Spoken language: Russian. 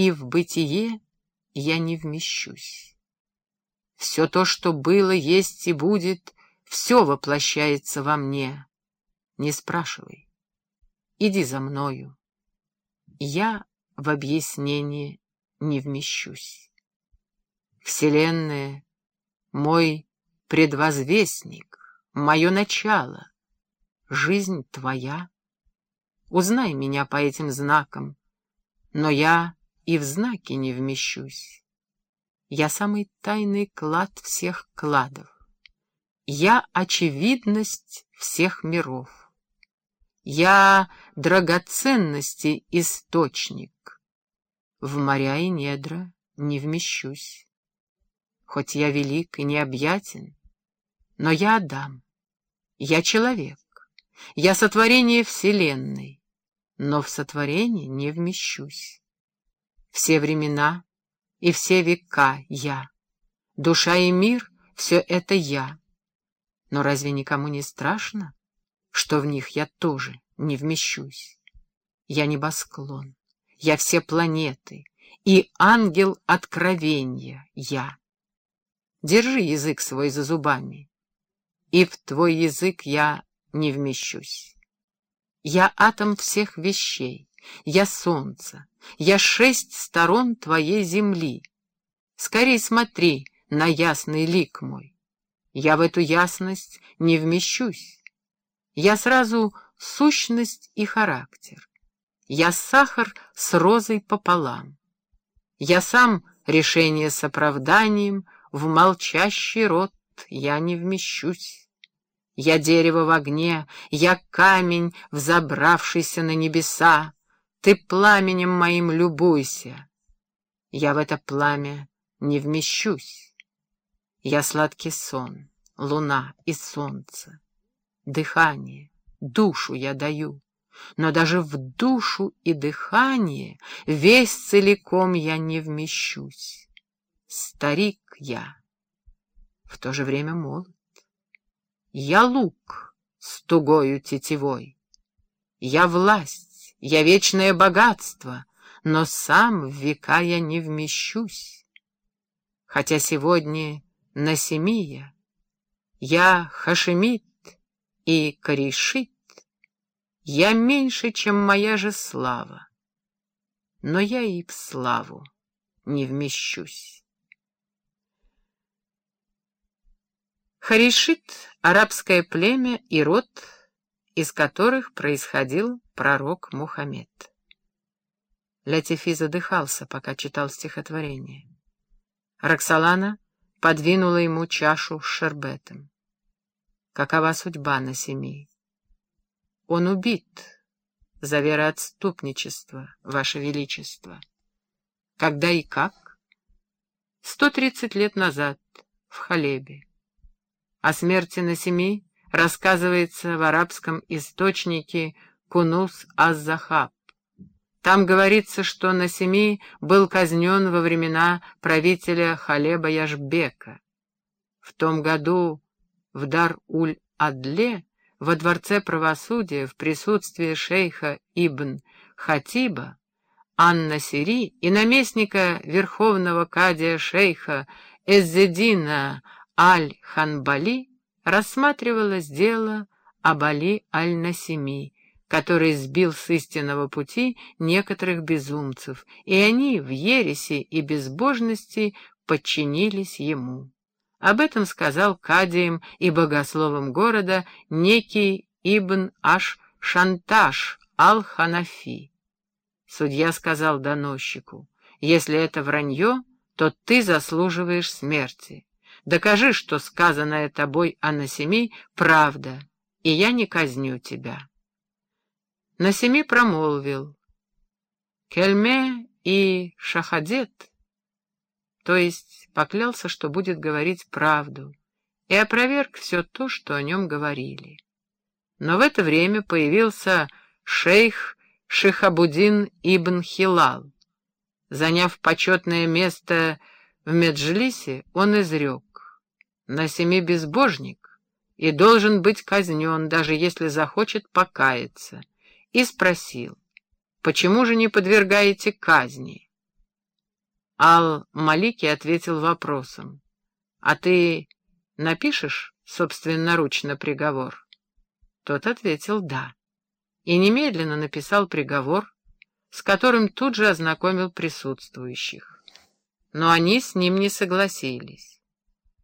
и в бытие я не вмещусь. Все то, что было, есть и будет, все воплощается во мне. Не спрашивай. Иди за мною. Я в объяснение не вмещусь. Вселенная — мой предвозвестник, мое начало. Жизнь твоя. Узнай меня по этим знакам, но я и в знаки не вмещусь. Я самый тайный клад всех кладов. Я очевидность всех миров. Я драгоценности источник. В моря и недра не вмещусь. Хоть я велик и необъятен, но я Адам, я человек, я сотворение Вселенной, но в сотворение не вмещусь. Все времена и все века я, душа и мир — все это я. Но разве никому не страшно, что в них я тоже не вмещусь? Я небосклон, я все планеты, и ангел откровения я. Держи язык свой за зубами, и в твой язык я не вмещусь. Я атом всех вещей, я солнце, я шесть сторон твоей земли. Скорей смотри на ясный лик мой. Я в эту ясность не вмещусь. Я сразу сущность и характер. Я сахар с розой пополам. Я сам решение с оправданием, в молчащий рот я не вмещусь. Я дерево в огне, я камень, взобравшийся на небеса. Ты пламенем моим любуйся. Я в это пламя не вмещусь. Я сладкий сон, луна и солнце. Дыхание, душу я даю, но даже в душу и дыхание весь целиком я не вмещусь. Старик я, в то же время молод. Я лук с тугою тетивой. Я власть, я вечное богатство, но сам в века я не вмещусь. Хотя сегодня Насимия, я Хашемит и Корешит, я меньше, чем моя же слава, но я и в славу не вмещусь. Харишит — арабское племя и род, из которых происходил пророк Мухаммед. Латифи задыхался, пока читал стихотворение. Роксолана — подвинула ему чашу с шербетом. Какова судьба на семи? Он убит за вероотступничество, Ваше Величество. Когда и как? Сто тридцать лет назад, в Халебе. О смерти на семи рассказывается в арабском источнике Кунус аз-Захаб. Там говорится, что Насими был казнен во времена правителя Халеба Яшбека. В том году в Дар-уль-Адле, во дворце правосудия, в присутствии шейха Ибн Хатиба, Анна Сири и наместника верховного кадия шейха Эззедина Аль-Ханбали рассматривалось дело об Али Аль-Насими, который сбил с истинного пути некоторых безумцев, и они в ереси и безбожности подчинились ему. Об этом сказал кадием и богословом города некий Ибн Аш-Шанташ Ал-Ханафи. Судья сказал доносчику, «Если это вранье, то ты заслуживаешь смерти. Докажи, что сказанное тобой о Насеми правда, и я не казню тебя». На семи промолвил «Кельме и Шахадет», то есть поклялся, что будет говорить правду, и опроверг все то, что о нем говорили. Но в это время появился шейх Шихабудин ибн Хилал. Заняв почетное место в Меджлисе, он изрек «На семи безбожник и должен быть казнен, даже если захочет покаяться» и спросил, почему же не подвергаете казни? Ал-Малики ответил вопросом. «А ты напишешь собственноручно приговор?» Тот ответил «да» и немедленно написал приговор, с которым тут же ознакомил присутствующих. Но они с ним не согласились.